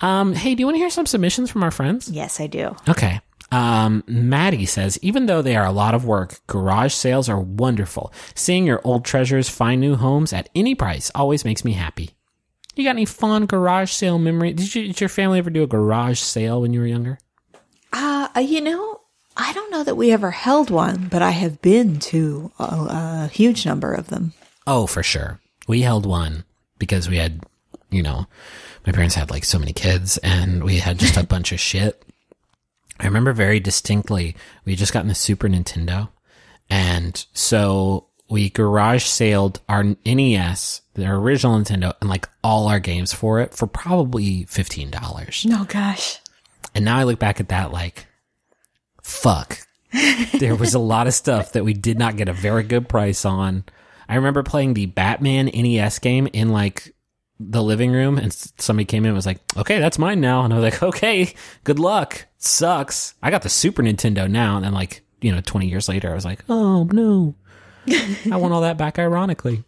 Um, hey, do you want to hear some submissions from our friends? Yes, I do. Okay. Um, Maddie says, even though they are a lot of work, garage sales are wonderful. Seeing your old treasures find new homes at any price always makes me happy. You got any fond garage sale memory? Did, you, did your family ever do a garage sale when you were younger? Uh, you know, I don't know that we ever held one, but I have been to a, a huge number of them. Oh, for sure. We held one because we had, you know, my parents had like so many kids and we had just a bunch of shit. I remember very distinctly, we had just gotten the Super Nintendo. And so we garage sailed our NES, the original Nintendo, and like all our games for it for probably $15. No, gosh. And now I look back at that like, fuck. there was a lot of stuff that we did not get a very good price on. I remember playing the Batman NES game in like the living room and somebody came in and was like, okay, that's mine now. And I was like, okay, good luck. Sucks. I got the Super Nintendo now. And then like, you know, 20 years later, I was like, oh no, I want all that back ironically.